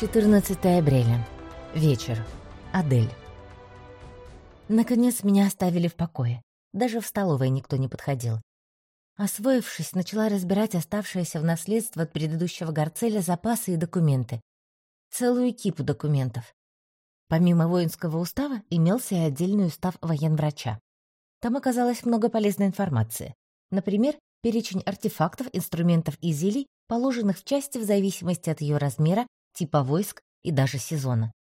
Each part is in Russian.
14 апреля. Вечер. Адель. Наконец меня оставили в покое. Даже в столовой никто не подходил. Освоившись, начала разбирать оставшиеся в наследство от предыдущего Гарцеля запасы и документы. Целую кипу документов. Помимо воинского устава имелся и отдельный устав военврача. Там оказалось много полезной информации. Например, перечень артефактов, инструментов и зелий, положенных в части в зависимости от ее размера, типа войск и даже сезона.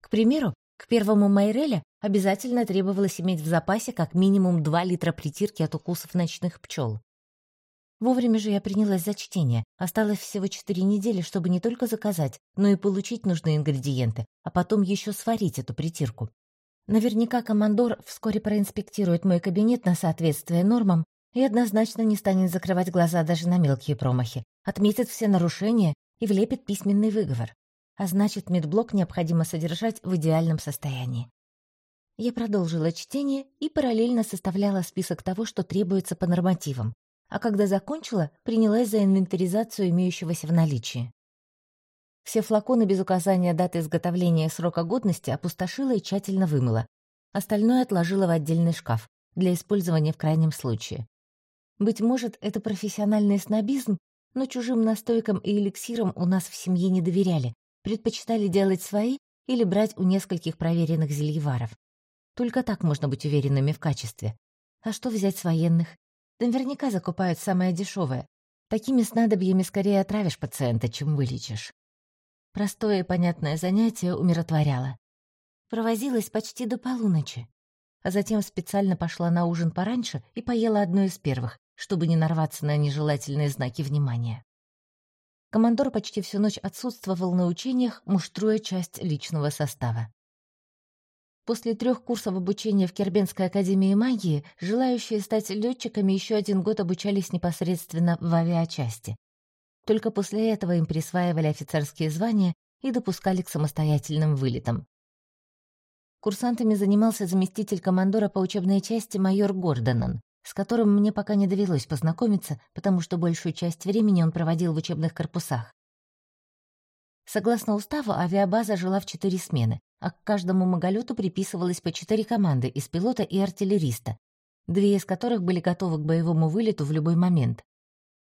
К примеру, к первому Майреля обязательно требовалось иметь в запасе как минимум 2 литра притирки от укусов ночных пчел. Вовремя же я принялась за чтение. Осталось всего 4 недели, чтобы не только заказать, но и получить нужные ингредиенты, а потом еще сварить эту притирку. Наверняка командор вскоре проинспектирует мой кабинет на соответствие нормам и однозначно не станет закрывать глаза даже на мелкие промахи, отметит все нарушения и влепит письменный выговор. А значит, медблок необходимо содержать в идеальном состоянии. Я продолжила чтение и параллельно составляла список того, что требуется по нормативам, а когда закончила, принялась за инвентаризацию имеющегося в наличии. Все флаконы без указания даты изготовления и срока годности опустошила и тщательно вымыла. Остальное отложила в отдельный шкаф для использования в крайнем случае. Быть может, это профессиональный снобизм, но чужим настойкам и эликсирам у нас в семье не доверяли, предпочитали делать свои или брать у нескольких проверенных зельеваров. Только так можно быть уверенными в качестве. А что взять с военных? Наверняка закупают самое дешевое. Такими снадобьями скорее отравишь пациента, чем вылечишь. Простое и понятное занятие умиротворяло. Провозилась почти до полуночи. А затем специально пошла на ужин пораньше и поела одно из первых, чтобы не нарваться на нежелательные знаки внимания. Командор почти всю ночь отсутствовал на учениях, муштруя часть личного состава. После трех курсов обучения в Кербенской академии магии желающие стать летчиками еще один год обучались непосредственно в авиачасти. Только после этого им присваивали офицерские звания и допускали к самостоятельным вылетам. Курсантами занимался заместитель командора по учебной части майор Гордонан, с которым мне пока не довелось познакомиться, потому что большую часть времени он проводил в учебных корпусах. Согласно уставу, авиабаза жила в четыре смены, а к каждому маголету приписывалось по четыре команды из пилота и артиллериста, две из которых были готовы к боевому вылету в любой момент.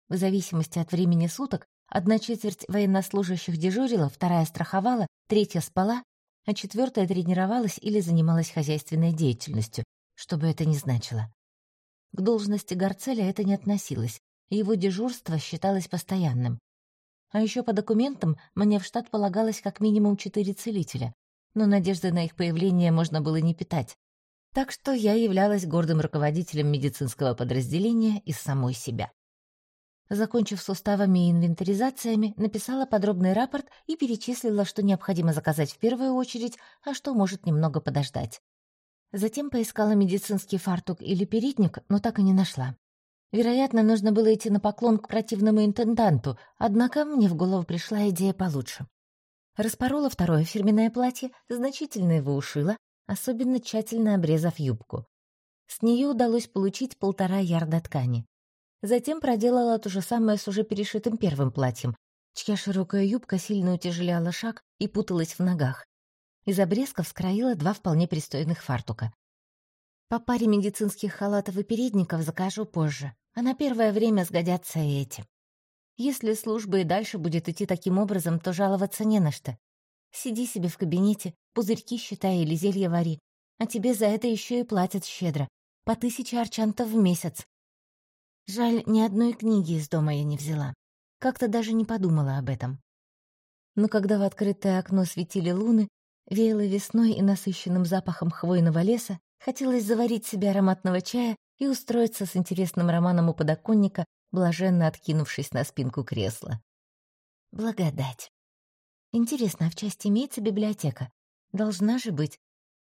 В зависимости от времени суток, одна четверть военнослужащих дежурила, вторая страховала, третья спала, а четвертая тренировалась или занималась хозяйственной деятельностью, что бы это ни значило. К должности Гарцеля это не относилось, его дежурство считалось постоянным. А еще по документам мне в штат полагалось как минимум четыре целителя, но надежды на их появление можно было не питать. Так что я являлась гордым руководителем медицинского подразделения из самой себя. Закончив с уставами и инвентаризациями, написала подробный рапорт и перечислила, что необходимо заказать в первую очередь, а что может немного подождать. Затем поискала медицинский фартук или передник, но так и не нашла. Вероятно, нужно было идти на поклон к противному интенданту, однако мне в голову пришла идея получше. Распорола второе фирменное платье, значительно его ушила, особенно тщательно обрезав юбку. С нее удалось получить полтора ярда ткани. Затем проделала то же самое с уже перешитым первым платьем, чья широкая юбка сильно утяжеляла шаг и путалась в ногах. Из обрезков скроила два вполне пристойных фартука. По паре медицинских халатов и передников закажу позже, а на первое время сгодятся и эти. Если служба и дальше будет идти таким образом, то жаловаться не на что. Сиди себе в кабинете, пузырьки считай или зелье вари, а тебе за это еще и платят щедро, по тысяче арчантов в месяц. Жаль, ни одной книги из дома я не взяла. Как-то даже не подумала об этом. Но когда в открытое окно светили луны, Веяло весной и насыщенным запахом хвойного леса, хотелось заварить себе ароматного чая и устроиться с интересным романом у подоконника, блаженно откинувшись на спинку кресла. Благодать. Интересно, а в части имеется библиотека? Должна же быть.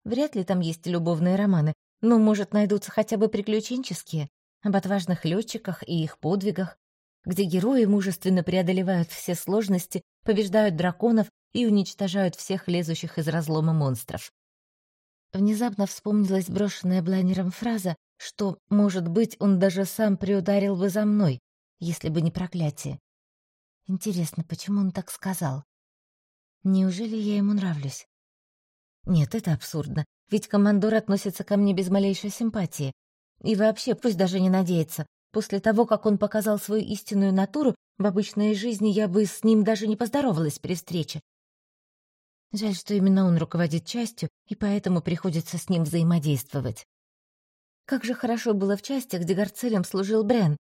Вряд ли там есть любовные романы, но, может, найдутся хотя бы приключенческие, об отважных летчиках и их подвигах, где герои мужественно преодолевают все сложности, побеждают драконов и уничтожают всех лезущих из разлома монстров. Внезапно вспомнилась брошенная блайнером фраза, что, может быть, он даже сам приударил бы за мной, если бы не проклятие. Интересно, почему он так сказал? Неужели я ему нравлюсь? Нет, это абсурдно, ведь командор относится ко мне без малейшей симпатии. И вообще, пусть даже не надеется. После того, как он показал свою истинную натуру, в обычной жизни я бы с ним даже не поздоровалась при встрече. Жаль, что именно он руководит частью, и поэтому приходится с ним взаимодействовать. Как же хорошо было в части, где Гарцелем служил Брен.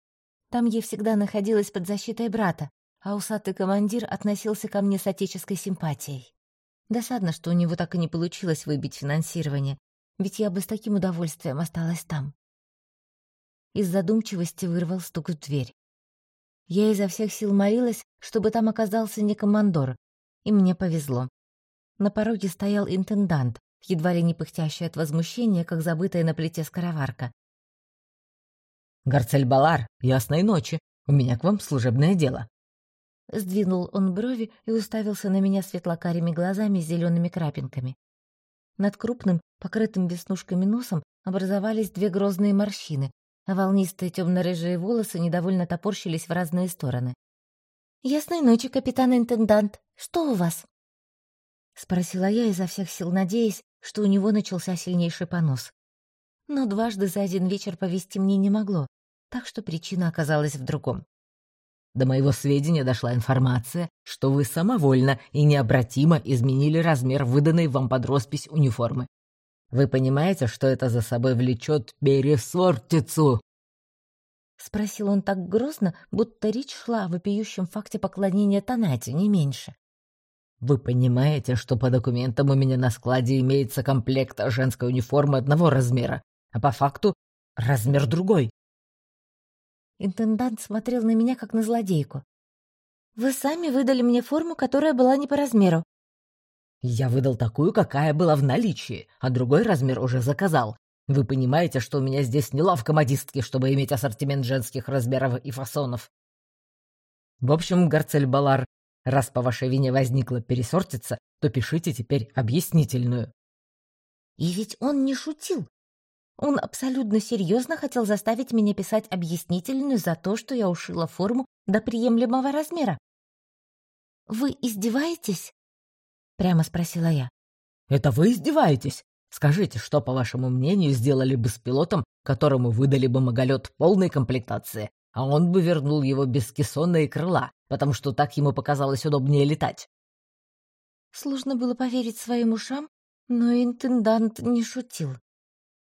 Там я всегда находилась под защитой брата, а усатый командир относился ко мне с отеческой симпатией. Досадно, что у него так и не получилось выбить финансирование, ведь я бы с таким удовольствием осталась там. Из задумчивости вырвал стук в дверь. Я изо всех сил молилась, чтобы там оказался не командор, и мне повезло. На пороге стоял интендант, едва ли не пыхтящая от возмущения, как забытая на плите скороварка. «Гарцель Балар, ясной ночи, у меня к вам служебное дело». Сдвинул он брови и уставился на меня светлокарими глазами с зелеными крапинками. Над крупным, покрытым веснушками носом образовались две грозные морщины, а волнистые темно-рыжие волосы недовольно топорщились в разные стороны. «Ясной ночи, капитан-интендант. Что у вас?» — спросила я изо всех сил, надеясь, что у него начался сильнейший понос. Но дважды за один вечер повести мне не могло, так что причина оказалась в другом. До моего сведения дошла информация, что вы самовольно и необратимо изменили размер выданной вам под роспись униформы. Вы понимаете, что это за собой влечет пересортицу?» Спросил он так грозно, будто речь шла о вопиющем факте поклонения Танате, не меньше. Вы понимаете, что по документам у меня на складе имеется комплект женской униформы одного размера, а по факту размер другой. Интендант смотрел на меня, как на злодейку. «Вы сами выдали мне форму, которая была не по размеру». «Я выдал такую, какая была в наличии, а другой размер уже заказал. Вы понимаете, что у меня здесь не лавка модистки, чтобы иметь ассортимент женских размеров и фасонов. В общем, Гарцель Балар, Раз по вашей вине возникла пересортица, то пишите теперь объяснительную». И ведь он не шутил. Он абсолютно серьезно хотел заставить меня писать объяснительную за то, что я ушила форму до приемлемого размера. «Вы издеваетесь?» — прямо спросила я. «Это вы издеваетесь? Скажите, что, по вашему мнению, сделали бы с пилотом, которому выдали бы маголет полной комплектации, а он бы вернул его без кессона и крыла, потому что так ему показалось удобнее летать. Сложно было поверить своим ушам, но интендант не шутил.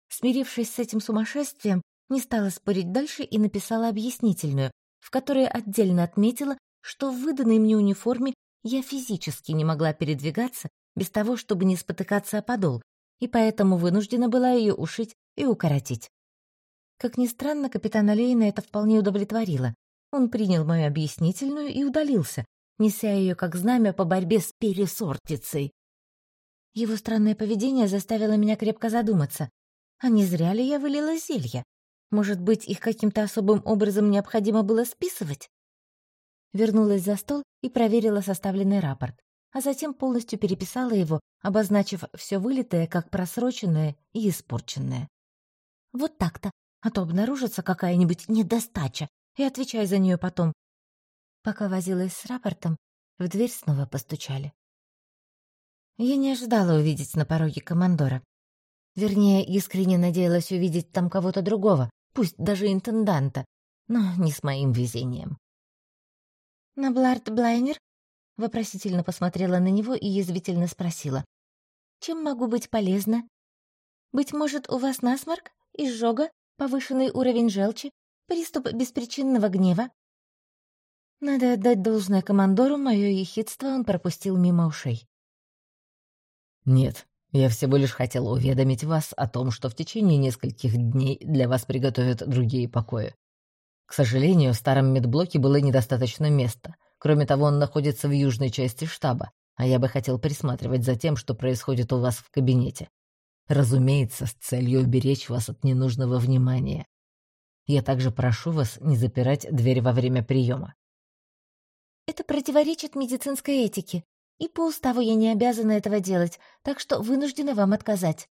Смирившись с этим сумасшествием, не стала спорить дальше и написала объяснительную, в которой отдельно отметила, что в выданной мне униформе я физически не могла передвигаться без того, чтобы не спотыкаться о подол, и поэтому вынуждена была ее ушить и укоротить. Как ни странно, капитана Лейна это вполне удовлетворило. Он принял мою объяснительную и удалился, неся ее как знамя по борьбе с пересортицей. Его странное поведение заставило меня крепко задуматься. А не зря ли я вылила зелья? Может быть, их каким-то особым образом необходимо было списывать? Вернулась за стол и проверила составленный рапорт, а затем полностью переписала его, обозначив все вылитое как просроченное и испорченное. Вот так-то а то обнаружится какая-нибудь недостача, и отвечай за нее потом. Пока возилась с рапортом, в дверь снова постучали. Я не ожидала увидеть на пороге командора. Вернее, искренне надеялась увидеть там кого-то другого, пусть даже интенданта, но не с моим везением. «Наблард Блайнер?» — вопросительно посмотрела на него и язвительно спросила. «Чем могу быть полезна? Быть может, у вас насморк? Изжога? Повышенный уровень желчи, приступ беспричинного гнева. Надо отдать должное командору, мое ехидство он пропустил мимо ушей. «Нет, я всего лишь хотел уведомить вас о том, что в течение нескольких дней для вас приготовят другие покои. К сожалению, в старом медблоке было недостаточно места. Кроме того, он находится в южной части штаба, а я бы хотел присматривать за тем, что происходит у вас в кабинете. Разумеется, с целью уберечь вас от ненужного внимания. Я также прошу вас не запирать дверь во время приема. Это противоречит медицинской этике, и по уставу я не обязана этого делать, так что вынуждена вам отказать.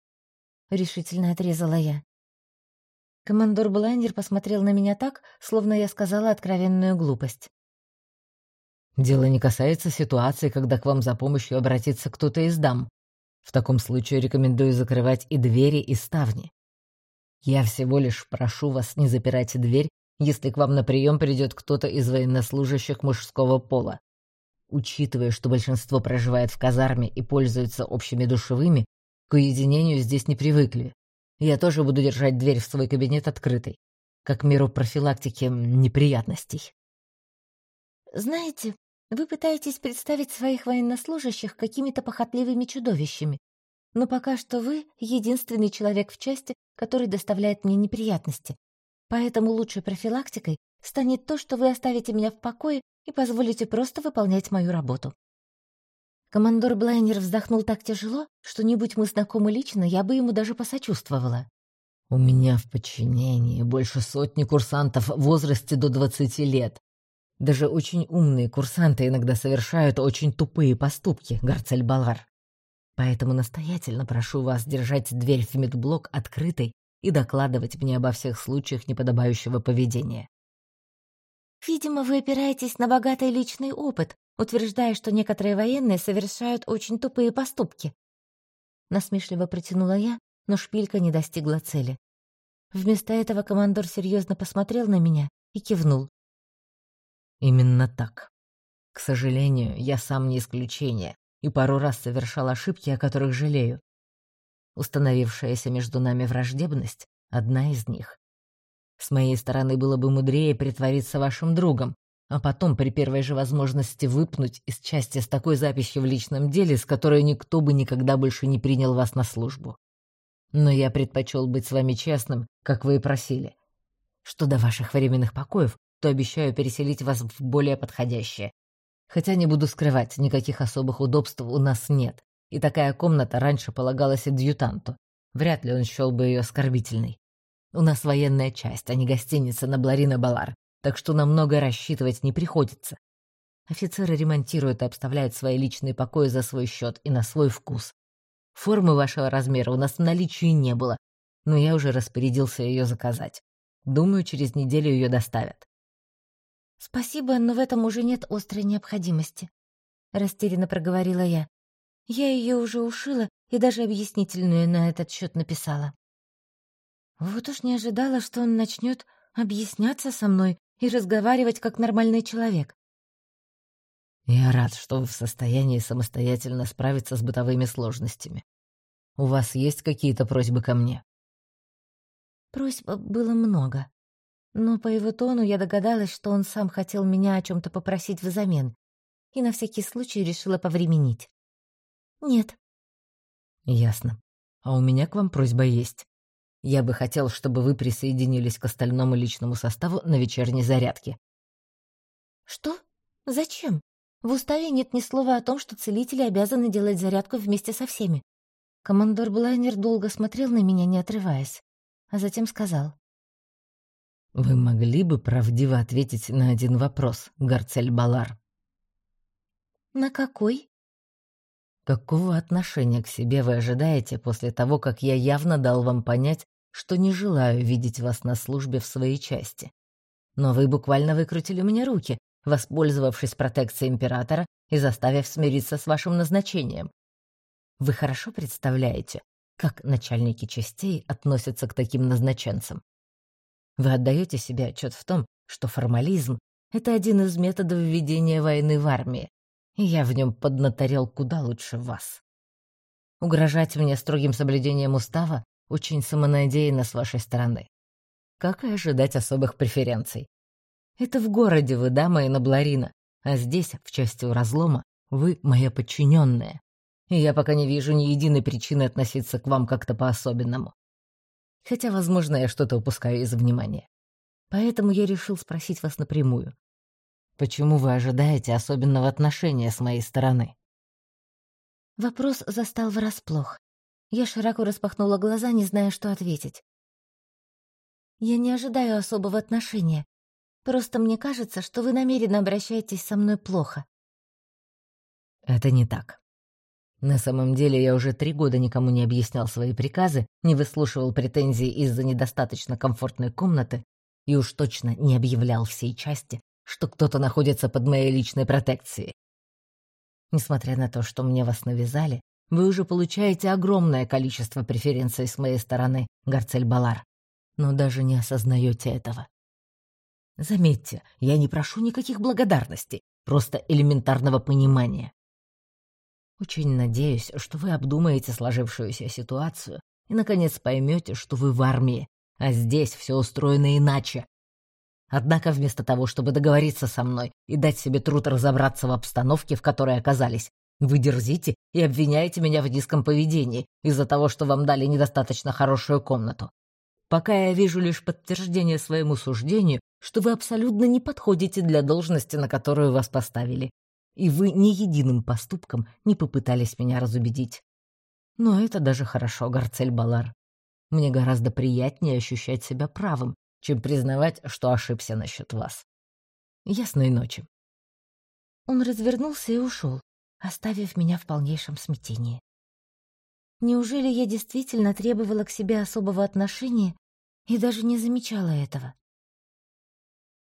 Решительно отрезала я. Командор Блайнер посмотрел на меня так, словно я сказала откровенную глупость. Дело не касается ситуации, когда к вам за помощью обратится кто-то из дам. В таком случае рекомендую закрывать и двери, и ставни. Я всего лишь прошу вас не запирать дверь, если к вам на прием придет кто-то из военнослужащих мужского пола. Учитывая, что большинство проживает в казарме и пользуются общими душевыми, к уединению здесь не привыкли. Я тоже буду держать дверь в свой кабинет открытой, как меру профилактики неприятностей. Знаете, вы пытаетесь представить своих военнослужащих какими-то похотливыми чудовищами. Но пока что вы — единственный человек в части, который доставляет мне неприятности. Поэтому лучшей профилактикой станет то, что вы оставите меня в покое и позволите просто выполнять мою работу. Командор Блайнер вздохнул так тяжело, что не будь мы знакомы лично, я бы ему даже посочувствовала. «У меня в подчинении больше сотни курсантов в возрасте до двадцати лет. Даже очень умные курсанты иногда совершают очень тупые поступки, Гарцель Балар. Поэтому настоятельно прошу вас держать дверь в медблок открытой и докладывать мне обо всех случаях неподобающего поведения. Видимо, вы опираетесь на богатый личный опыт, утверждая, что некоторые военные совершают очень тупые поступки. Насмешливо протянула я, но шпилька не достигла цели. Вместо этого командор серьезно посмотрел на меня и кивнул. Именно так. К сожалению, я сам не исключение и пару раз совершал ошибки, о которых жалею. Установившаяся между нами враждебность — одна из них. С моей стороны было бы мудрее притвориться вашим другом, а потом при первой же возможности выпнуть из части с такой записью в личном деле, с которой никто бы никогда больше не принял вас на службу. Но я предпочел быть с вами честным, как вы и просили. Что до ваших временных покоев, то обещаю переселить вас в более подходящее. Хотя не буду скрывать, никаких особых удобств у нас нет, и такая комната раньше полагалась адъютанту. Вряд ли он счел бы ее оскорбительной. У нас военная часть, а не гостиница на Бларина-Балар, так что на многое рассчитывать не приходится. Офицеры ремонтируют и обставляют свои личные покои за свой счет и на свой вкус. Формы вашего размера у нас в наличии не было, но я уже распорядился ее заказать. Думаю, через неделю ее доставят. «Спасибо, но в этом уже нет острой необходимости», — растерянно проговорила я. «Я ее уже ушила и даже объяснительную на этот счет написала». Вот уж не ожидала, что он начнет объясняться со мной и разговаривать как нормальный человек. Я рад, что вы в состоянии самостоятельно справиться с бытовыми сложностями. У вас есть какие-то просьбы ко мне? Просьб было много. Но по его тону я догадалась, что он сам хотел меня о чем-то попросить взамен, и на всякий случай решила повременить. «Нет». «Ясно. А у меня к вам просьба есть. Я бы хотел, чтобы вы присоединились к остальному личному составу на вечерней зарядке». «Что? Зачем? В уставе нет ни слова о том, что целители обязаны делать зарядку вместе со всеми». Командор Блайнер долго смотрел на меня, не отрываясь, а затем сказал. Вы могли бы правдиво ответить на один вопрос, Гарцель Балар? На какой? Какого отношения к себе вы ожидаете после того, как я явно дал вам понять, что не желаю видеть вас на службе в своей части? Но вы буквально выкрутили мне руки, воспользовавшись протекцией императора и заставив смириться с вашим назначением. Вы хорошо представляете, как начальники частей относятся к таким назначенцам. Вы отдаете себе отчет в том, что формализм — это один из методов ведения войны в армии, и я в нем поднаторел куда лучше вас. Угрожать мне строгим соблюдением устава очень самонадеянно с вашей стороны. Как и ожидать особых преференций. Это в городе вы дама и набларина, а здесь, в части у разлома, вы моя подчиненная. И я пока не вижу ни единой причины относиться к вам как-то по-особенному хотя, возможно, я что-то упускаю из внимания. Поэтому я решил спросить вас напрямую. Почему вы ожидаете особенного отношения с моей стороны? Вопрос застал врасплох. Я широко распахнула глаза, не зная, что ответить. Я не ожидаю особого отношения. Просто мне кажется, что вы намеренно обращаетесь со мной плохо. Это не так. На самом деле я уже три года никому не объяснял свои приказы, не выслушивал претензий из-за недостаточно комфортной комнаты и уж точно не объявлял всей части, что кто-то находится под моей личной протекцией. Несмотря на то, что мне вас навязали, вы уже получаете огромное количество преференций с моей стороны, Гарцель Балар, но даже не осознаете этого. Заметьте, я не прошу никаких благодарностей, просто элементарного понимания. Очень надеюсь, что вы обдумаете сложившуюся ситуацию и, наконец, поймете, что вы в армии, а здесь все устроено иначе. Однако вместо того, чтобы договориться со мной и дать себе труд разобраться в обстановке, в которой оказались, вы дерзите и обвиняете меня в низком поведении из-за того, что вам дали недостаточно хорошую комнату. Пока я вижу лишь подтверждение своему суждению, что вы абсолютно не подходите для должности, на которую вас поставили. И вы ни единым поступком не попытались меня разубедить. Но это даже хорошо, Гарцель Балар. Мне гораздо приятнее ощущать себя правым, чем признавать, что ошибся насчет вас. Ясной ночи. Он развернулся и ушел, оставив меня в полнейшем смятении. Неужели я действительно требовала к себе особого отношения и даже не замечала этого?